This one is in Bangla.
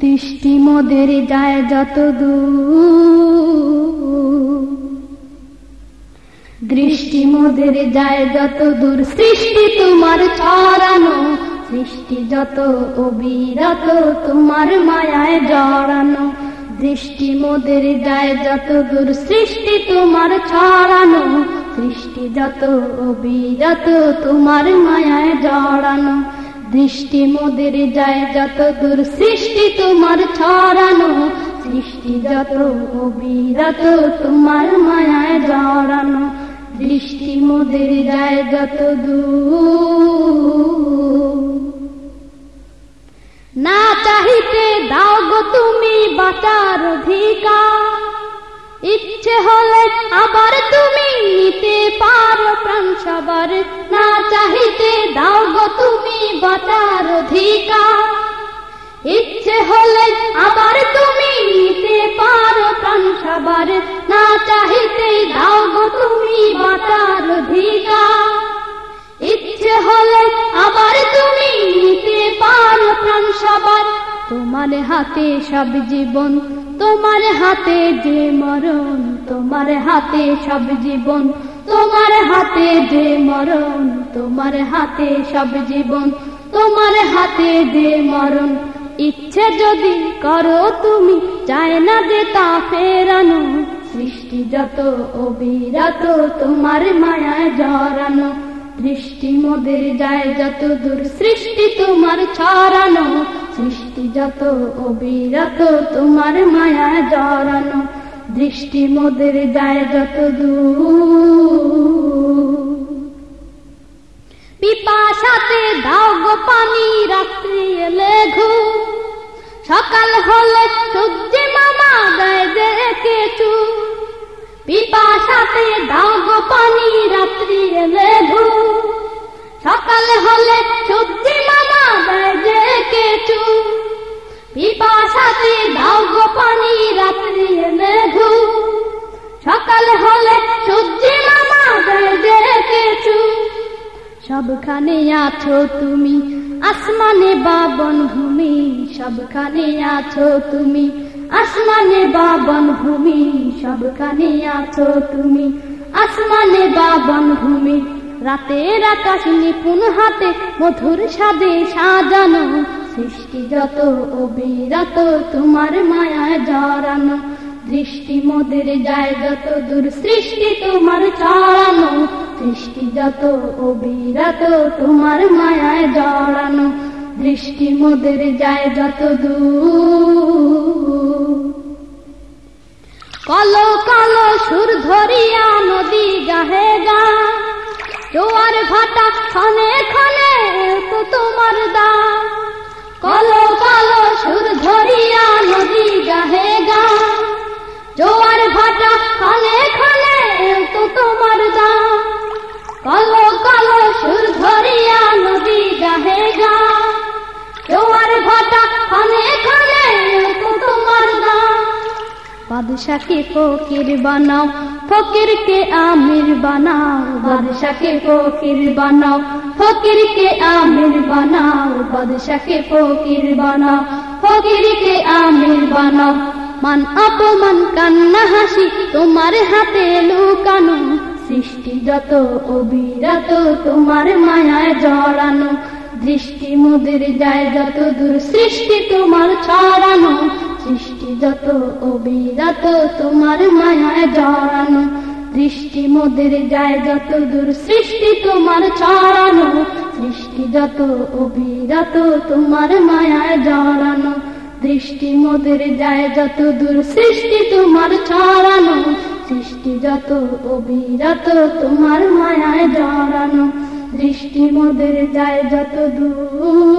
দৃষ্টি মোদের যায় যত দূর দৃষ্টি মোদের যায় যত দূর সৃষ্টি তোমার ছড়ানো। সৃষ্টি যত অবিরত, তোমার মায়ায় জড়ানো। দৃষ্টি মোদের যায় যত দূর সৃষ্টি তোমার ছড়ানো। সৃষ্টি যত অবিরত, তোমার মায়ায় জড়ানো। দৃষ্টি মোদের যায় যত দূর, সৃষ্টি তোমার ছড়ানো, সৃষ্টি যত অবিরত, তোমার মায়ায় জড়ানো। দৃষ্টি মোদের যায় যত দূর। না চাহিতে দাও গো তুমি বাঁচার অধিকার। ইচ্ছে হলে আবার তুমি বাঁচার অধিকার। ইচ্ছে হলে আবার তুমি নিতে পারো, প্রাণ সবার না চাহিতে দাও গো তুমি বাঁচার অধিকার। ইচ্ছে হলে আবার তুমি নিতে পারো, প্রাণ সবার। তোমার হাতে সব জীবন, তোমার হাতে যে মরণ, তোমার হাতে সব জীবন, তোমার হাতে যে মরণ, তোমার হাতে সব জীবন তোমার হাতে যে মরণ। ইচ্ছে যদি করো তুমি, চায় না যে তা ফেরানো। সৃষ্টি যত অবিরত, তোমার মায়ায় জড়ানো। দৃষ্টি মোদের যায় যত দূর, সৃষ্টি তোমার ছড়ানো। সৃষ্টি যত অবিরত, তোমার মায়া জড়ানো। দৃষ্টি মোদের যায় যত দূর। সকাল হলে সূর্যে মামা দেয় যে কেচু পিপাসাতে দাও গো পানি রাত্রি এলে ঘু সকাল হলে সূর্যে মামা দেয় যে কেচু পিপাসাতে দাও গো পানি রাত্রি এলে ঘু সকাল হলে সূর্যে মামা দেয় যে কেচু সবখানে আছো তুমি আসমানে বাবন ভূমি, সবখানে আছো তুমি। আসমানে বাবন ভূমি, সবখানে আছো তুমি। আসমানে বাবন ভূমি, রাতের আকাশ নিপুণ হাতে মধুর সাদে সাজানো। সৃষ্টি যত অবিরত, তোমার মায়ায় জড়ানো। দৃষ্টি মোদের যায় যত দূর, সৃষ্টি তোমার ছড়ানো সৃষ্টি যত অবিরত, তোমার মায়ায় জড়ানো। দৃষ্টি মোদের যায় যত দূর। কলো কলো, সুর ধরিয়া নদী গাহে গা। জোয়ার ভাটা খনে খনে তো তোমার দা। কলো কলো, সুর ধরিয়া নদী গাহে গা। বাদশাকে ফকির বানাও। ফকিরকে আমির বানাও। বাদশাকে ফকির বানাও। ফকিরকে আমির বানাও। বাদশাকে ফকির বানাও। ফকিরকে আমির বানাও। মান অপমান, কান্না, হাসি তোমার হাতে লুকানো। সৃষ্টি যত, অবিরত তোমার মায়ায় জড়ানো। দৃষ্টি মুদের যায় যত দূর সৃষ্টি তোমার ছড়ানো। যত অবিরত তোমার মায়ায় জড়ানো। দৃষ্টি মোদের যায় যত দূর সৃষ্টি তোমার ছড়ানো। সৃষ্টি যত অবিরত তোমার মায়ায় জড়ানো। দৃষ্টি মোদের যায় যত দূর সৃষ্টি তোমার ছড়ানো। সৃষ্টি যত অবিরত তোমার মায়ায় জড়ানো। দৃষ্টি মোদের যায় যত দূর